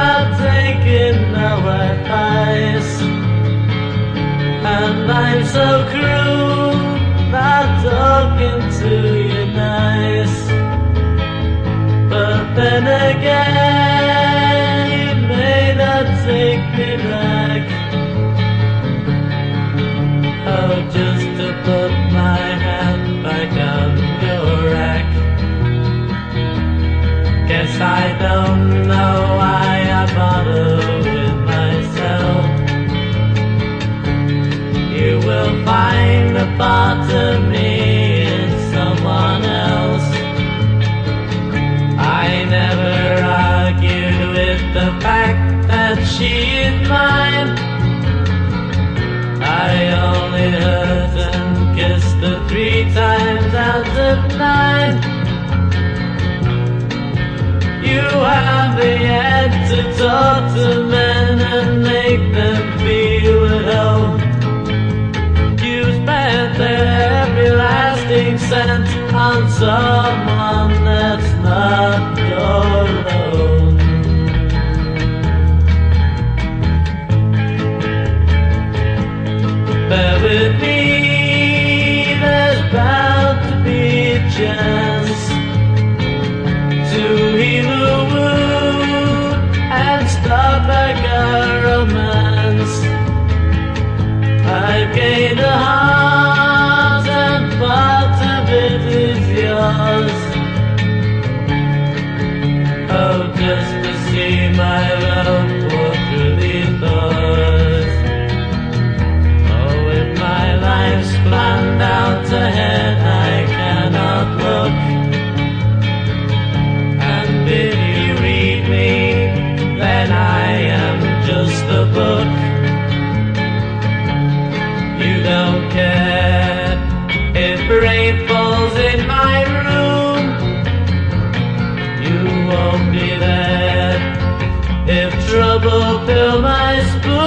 I've taken advice And I'm so cruel by talking to you nice But then again don't know why I bother with myself. You will find of me in someone else. I never argued with the fact that she to men and make them feel at home. You spent every lasting on someone just to see my fill my